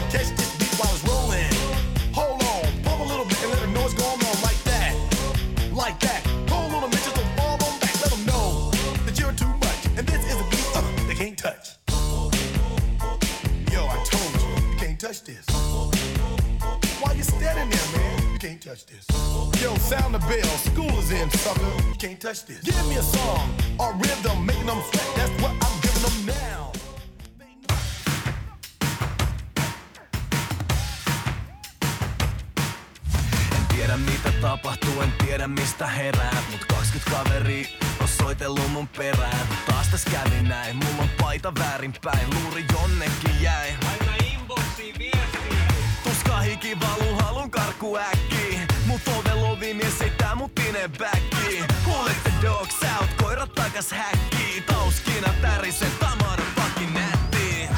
Yo, sound the bell. School is in, sucker. You can't touch this. Give me a song or rhythm, making them sweat. That's what I'm giving them now. En tiedä mitä tapahtuu, en tiedä mistä herää Mut 20 kaveri on soitellut mun perään Taas täs kävi näin, mulla on paita väärinpäin Luuri jonnekin jäi Aina inboxiin viesti Tuska hiki valuu, halun karku äkkiin Mut oven lovi mies heittää mut ineen backiin the dogs out, koirat takas häkkiin. Tauskina tärisen, tamara fucking nättiin.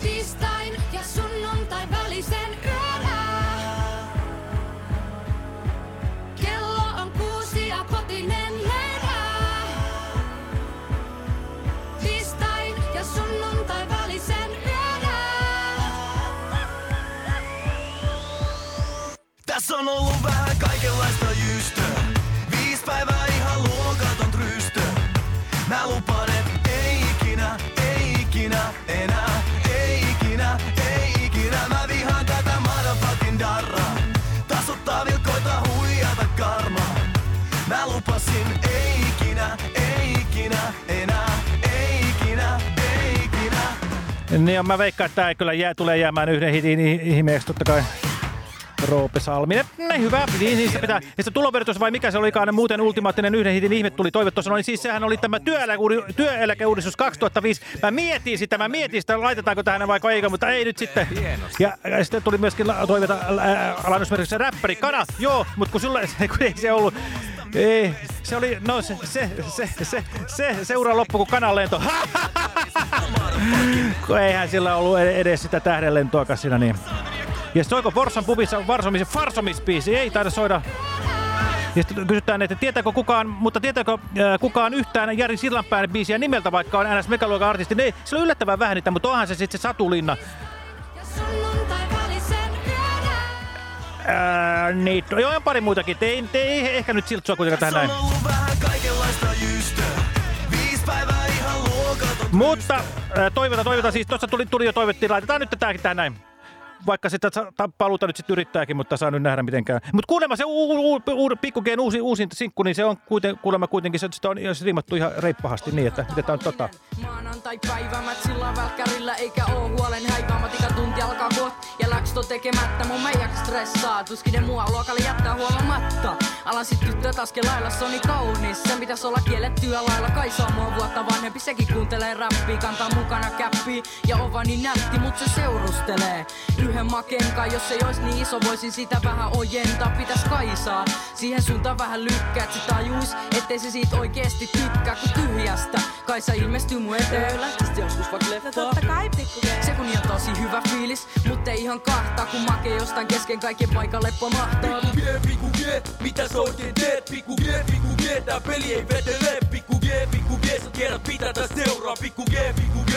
Tiistain ja sunnuntai välisen Tässä on ollut vähän kaikenlaista jystöä. Viis päivää ihan luokaton rystö. Mä lupaan, et ei ikinä, ei ikinä enää. Ei ikinä, ei ikinä. Mä vihaan tätä motherfucking darraa. Tasottaa vilkoita huijata karmaa. Mä lupasin, ei ikinä, ei ikinä enää. Ei ei. Niin ja mä veikkaan, että tää kyllä jää, tulee jäämään yhden hitin ihmeeksi totta kai. Roope Salminen. Näin hyvä. Niin, niin se pitää. Ja se tuloverotus vai mikä se olikaan muuten ultimaattinen yhden hitin ihme tuli toive tuossa. No niin siis sehän oli tämä työeläkeuudi- työeläkeuudistus 2005. Mä mietin sitä, mä mietin sitä, laitetaanko tähän vai eikö, mutta ei nyt sitten. Ja, ja sitten tuli myöskin toiveta lainausmerkissä räppäri Kana. Joo, mutta kun sulla (laughs) kun ei se ollut. Ei, se oli, no se, se, se, se, se seura loppu kuin kananlento. (laughs) Eihän sillä ollut edes sitä tähdenlentoakaan siinä niin. Ja soiko Forssan pubissa varsomis, farsomispiisi? Ei taida soida. Ja sitten kysytään, että tietääkö kukaan, mutta tietääkö äh, kukaan yhtään Jari Sillanpään biisiä nimeltä, vaikka on NS Megaluokan artisti? Ne, sillä on yllättävän vähän niitä, mutta onhan se sitten se Satulinna. Ää, niin, joo, on pari muitakin. Te ei, te ei ehkä nyt siltsua kuitenkaan tähän näin. Mutta toivota, toivota, siis tuossa tuli, tuli jo toivottiin, laitetaan nyt tätäkin tähän näin. Vaikka sitä paluuta nyt sitten yrittääkin, mutta saa nyt nähdä mitenkään. Mutta kuulemma se pikkukeen uusi, uusin sinkku, niin se on kuiten, kuulemma kuitenkin, se, sitä on riimattu ihan reippahasti niin, että miten tää on tota. Maanantai-päivä mä chillaan välkkärillä eikä oo huolen. Matika tunti alkaa kohta on tekemättä. Mun meijäk stressaa, tuskin ne mua luokalle jättää huomamatta. Alan sit tyttö taas kelailla, se on niin kaunis. Sen pitäis olla kiellettyä lailla. Kai on mua vuotta vanhempi, sekin kuuntelee räppiä. Kantaa mukana käppiä ja on vaan niin nätti, mut se seurustelee. Yhden makenkaan, jos ei ois niin iso, voisin sitä vähän ojentaa. Pitäis kaisaa, siihen suuntaan vähän lykkää, et se tajuis, ettei se siitä oikeesti tykkää kun tyhjästä. Kaisa ilmestyy mun eteen, yllättästi joskus vaikka leffaa. No totta kai. Se kun on tosi hyvä fiilis, mutta ei ihan kahtaa, kun make jostain kesken kaiken paikalle pomahtaa. Pikku G, pikku G, mitä sä oikein teet? Pikku G, pikku G, tää peli ei vetele. Pikku G, pikku G, sä tiedät mitä tää seuraa. Pikku G, pikku G.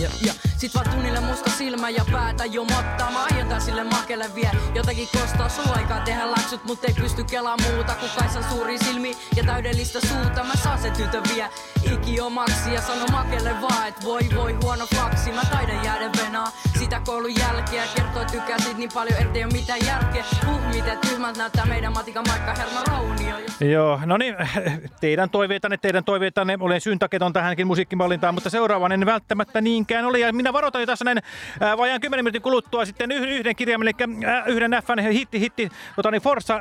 Ja, ja sit vaan tunnille musta silmä ja päätä jomottaa. Mä tää sille makelle vie jotakin kostaa. Sulla aikaa tehdä läksyt, mut ei pysty kelaa muuta. Kun Kaisan suuri silmi ja täydellistä suuta. Mä saan sen tytön vie iki omaksi ja sano makelle vaan, et voi voi huono flaksi. Mä taidan jäädä venaa sitä koulun jälkeä. Kertoo tykäsit niin paljon, ettei oo mitään järkeä. Huh, miten tyhmät näyttää meidän matikan maikka Herma Raunio. Joo, no niin, (laughs) teidän toiveitanne, teidän toiveitanne, olen syntaketon tähänkin musiikkimallintaan, mutta seuraavan en välttämättä niinkään ole. Ja minä varoitan jo tässä näin äh, vajaan 10 minuutin kuluttua sitten yhden, yhden kirjan, eli äh, yhden Fn hitti, hitti, tota niin Forza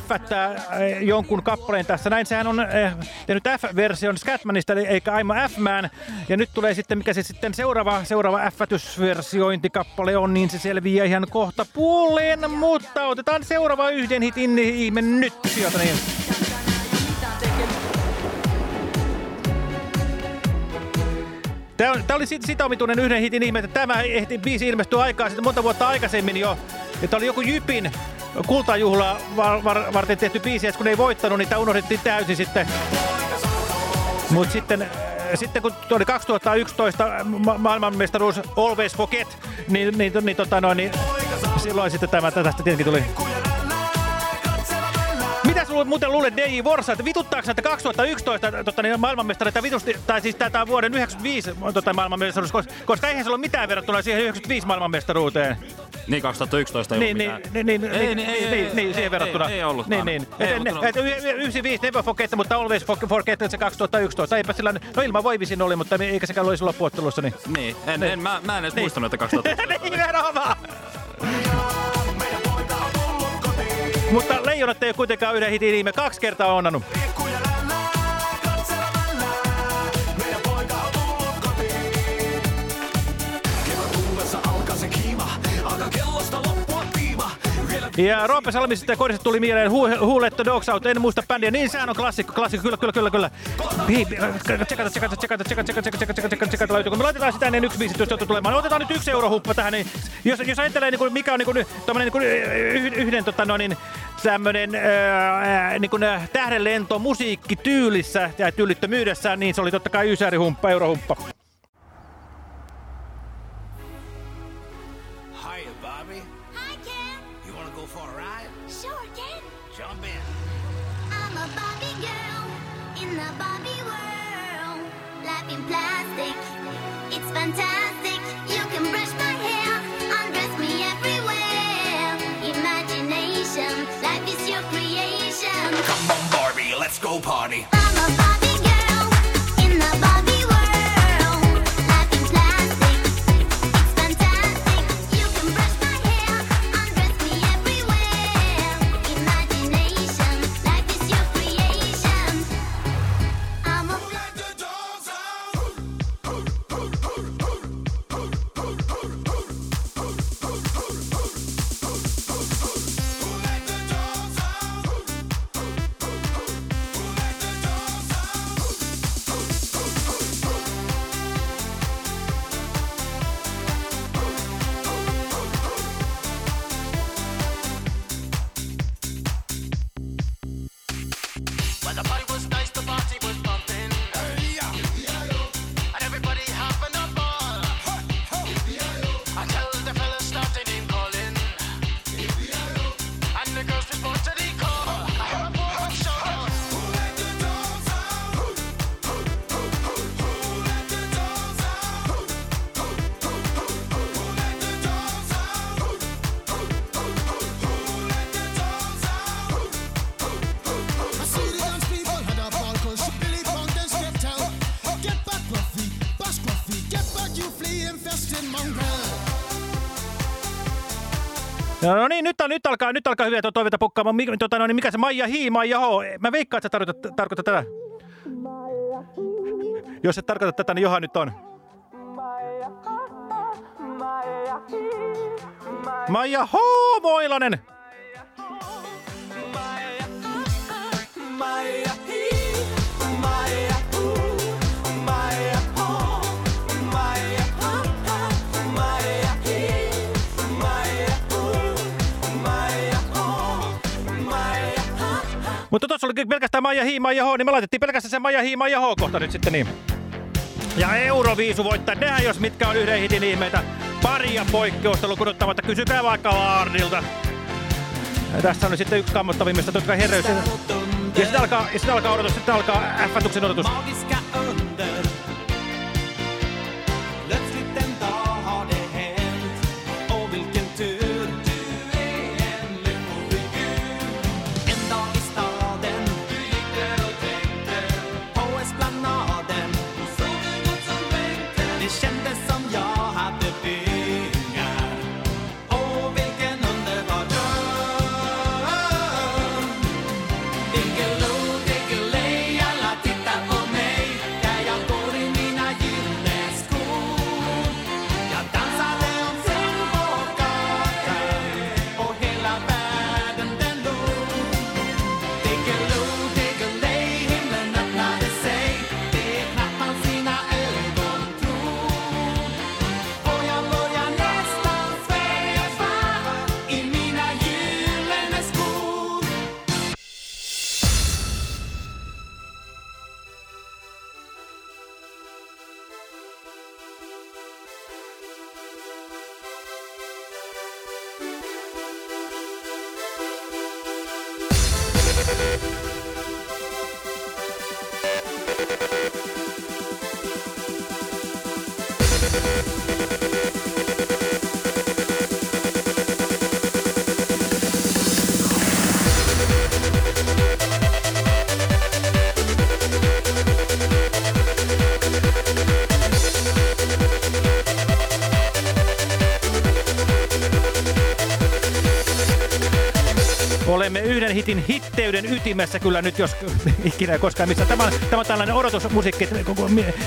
F, äh, jonkun kappaleen tässä. Näin sehän on äh, tehnyt F-version Scatmanista, eli eikä I'm F-man. Ja nyt tulee sitten, mikä se sitten seuraava, seuraava F-versiointikappale on, niin se selviää ihan kohta puoleen, mutta otetaan seuraava yhden hitin ihme nyt sieltä niin. Tämä, on, tämä oli sit- sitä omituinen yhden hitin ihme, että tämä ehti biisi ilmestyä aikaa sitten monta vuotta aikaisemmin jo. Että oli joku Jypin kultajuhla var, var, varten tehty biisi, ja kun ei voittanut, niin tämä unohdettiin täysin sitten. Mutta sitten, äh, sitten kun oli 2011 ma maailmanmestaruus Always Forget, niin, niin, niin, tota noin, niin silloin sitten tämä tästä tietenkin tuli. Mitä sä muuten luulet DJ Vorsa, että vituttaako että 2011 tota, niin maailmanmestari, tai, vitusti, tai siis tämä vuoden 95 tota, maailmanmestaruus, koska, koska eihän se ole mitään verrattuna siihen 95 maailmanmestaruuteen. Niin 2011 ei Niin, niin, niin, niin, Ei, niin, niin, ei, niin, ei, niin, ei, siihen verrattuna. ei, ei ollut Niin, niin. Ei Et- ollut et- et y- y- 95 never forget, mutta always for- forget se 2011. Eipä sillä, no ilman voivisin oli, mutta eikä sekään olisi loppuottelussa. Niin, Niin, en, Niin. en, mä, mä en edes Niin. muistanut, että 2011. (laughs) niin nimenomaan! Mutta leijonat ei kuitenkaan yhden hitin ihme Kaksi kertaa onnannut. Ja Roope Salmi sitten kodissa tuli mieleen hu Huuletto Dogs Out. En muista bändiä. Niin sehän on klassikko, klassikko. Kyllä, kyllä, kyllä, kyllä. Tsekata, tsekata, tsekata, tsekata, tsekata, tsekata, tsekata, tsekata, tsekata, Me laitetaan sitä ennen yksi biisi, jos joutuu tulemaan. Otetaan nyt yksi eurohuppa tähän. Niin jos, jos ajattelee, niin kuin, mikä on niin kuin, tommonen, niin kuin, yhden, yhden tota, no, niin, tämmönen ää, niin kuin, äh, tähdenlento musiikkityylissä ja tyylittömyydessä, niin se oli totta kai ysärihumppa, eurohumppa. disco party. No, no niin, nyt, nyt, alkaa, nyt alkaa hyviä to- toiveita pukkaamaan. Mikä, tota, no, niin mikä se Maija Hi, Maija Ho? Mä veikkaan, että sä tarkoitat, tarkoitat tätä. Jos et tarkoita tätä, niin johan nyt on. Maija Ho, Moilanen! Maja hi, Maja Mutta tuossa oli pelkästään Maija Hi, Maija Ho, niin me laitettiin pelkästään se Maija Hi, Maija Ho kohta nyt sitten niin. Ja Euroviisu voittaa, nehän jos mitkä on yhden hitin ihmeitä. Paria poikkeusta lukunottamatta, kysykää vaikka Laarnilta. Ja tässä on sitten yksi kammottavimmista, totta kai herreys. Ja sitten alkaa, ja sitten alkaa odotus, sitten alkaa F-tuksen odotus. Magiska under. Hitin hitteyden ytimessä kyllä nyt, jos ikinä koskaan missä. Tämä on, tämä on tällainen odotusmusiikki,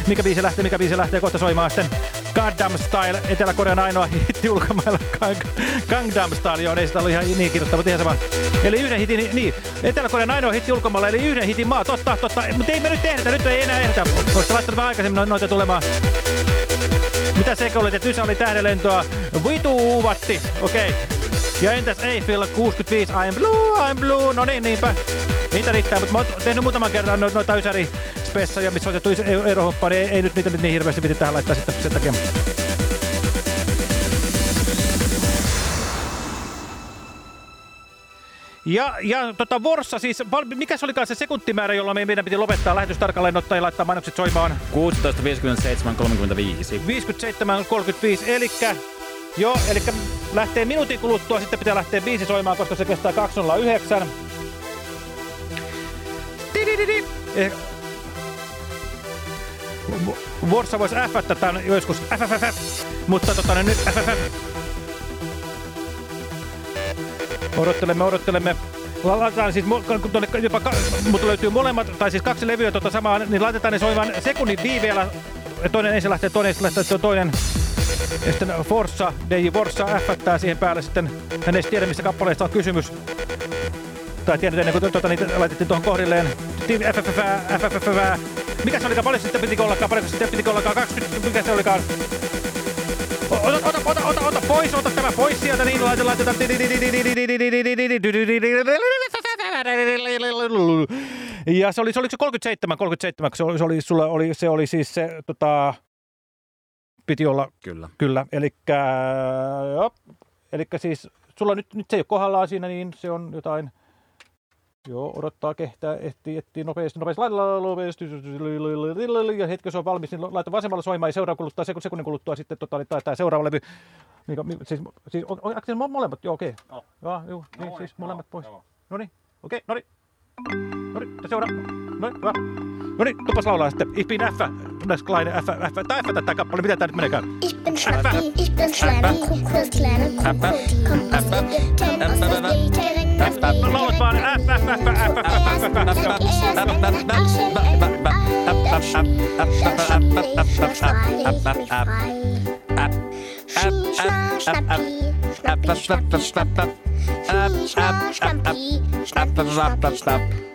mikä biisi lähtee, mikä biisi lähtee kohta soimaan sitten. Gangnam Style, Etelä-Korean ainoa hitti ulkomailla. Gang- Gangnam Style, joo, ei sitä ollut ihan niin kirjoittaa, mutta ihan sama. Eli yhden hitin, niin, Etelä-Korean ainoa hitti ulkomailla, eli yhden hitin maa, totta, totta. Mutta ei me nyt tehdä, nyt ei enää ehditä. Olisitte laittanut vähän aikaisemmin no- noita tulemaan. Mitä sekä olit, että Ysä oli tähdenlentoa? Vituuvatti, okei. Okay. Ja entäs Eiffel 65, I'm blue, I'm blue, no niin, niinpä. Niitä riittää, mutta mä oon tehnyt muutaman kerran no- noita Ysäri spessoja, missä on otettu erohoppaa, niin ei, ei nyt niitä nyt niin hirveästi piti tähän laittaa sitten sen takia. Ja, ja tota Vorssa siis, mikä se olikaan se sekuntimäärä, jolla me- meidän piti lopettaa lähetys tarkalleen ottaa ja laittaa mainokset soimaan? 16, 57, 35. 57.35, elikkä Joo, eli lähtee minuutin kuluttua, sitten pitää lähteä biisi soimaan, koska se kestää 209. Tidididi. Eh. Vu- Vuorossa voisi F tämän joskus FFFF, mutta tota, nyt FFF. Odottelemme, odottelemme. La- Laitetaan siis, tuonne jopa, mutta löytyy molemmat, tai siis kaksi levyä tuota samaa, niin laitetaan ne soimaan sekunnin viiveellä. Toinen ensin lähtee, toinen lähtee toinen. Ja sitten Forssa, DJ Forssa F siihen päälle sitten. Hän ei tiedä, mistä kappaleesta on kysymys. Tai tiedät ennen kuin tuota, niitä laitettiin tuohon kohdilleen. FFF, FFF. Mikä se olikaan? Paljon sitten pitikö ollakaan? Paljonko sitten pitikö ollakaan? 20, mikä se olikaan? Ota, ota, ota, ota, ota pois, ota tämä pois sieltä, niin laite- laitetaan. Ja se oli, se oli se 37, 37, se oli, se oli, sulla oli, se oli siis se, tota, piti olla, Kyllä. kyllä, eli siis sulla nyt, nyt se ei ole kohdallaan siinä, niin se on jotain, joo, odottaa kehtää, ehtii, ehtii nopeasti, nopeasti, lailla, nopeasti, ja hetki se on valmis, niin laita vasemmalla soimaan ja seuraava kuluttaa, seku- sekunnin kuluttua sitten tota, niin, tämä seuraava levy, mikä, mi- siis, siis, on, on, onko mo- molemmat, joo, okei, okay. joo, joo, niin, siis molemmat pois, no niin, okei, no niin, no niin, seuraava, no niin, hyvä. No niin, tupas laulaa sitten. Ich bin F, das kleine F, F, tää F tätä kappale, miten tää nyt menekään? Ich bin Schnappi, ich bin Slammy, das kleine Krokodil kommt aus Ägypten, aus das Gate direkt auf die Laulat vaan F, F, F, F, F, F, F, F, F, Ich bin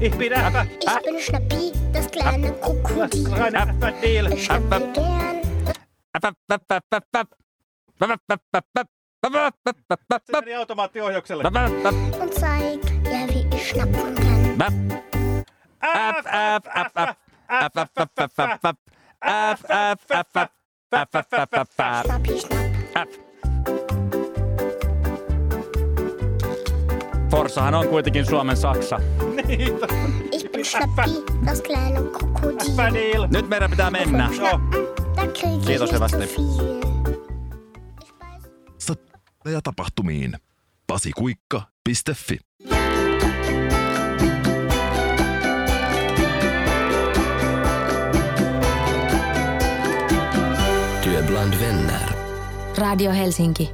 Ich bin ein Ich bin ah. Schnappi, das kleine ah. Krokodil. Ich bin gern. Automaattiohjaukselle. Und zeig, ja wie ich schnappen kann. Aff, Forsahan on kuitenkin Suomen Saksa. Ich bin Schnappi, das kleine Krokodil. Fadil. Nyt meidän pitää mennä. Kiitos hyvästi. zu viel. ja tapahtumiin. pasikuikka.fi Du är bland vänner. Radio Helsinki.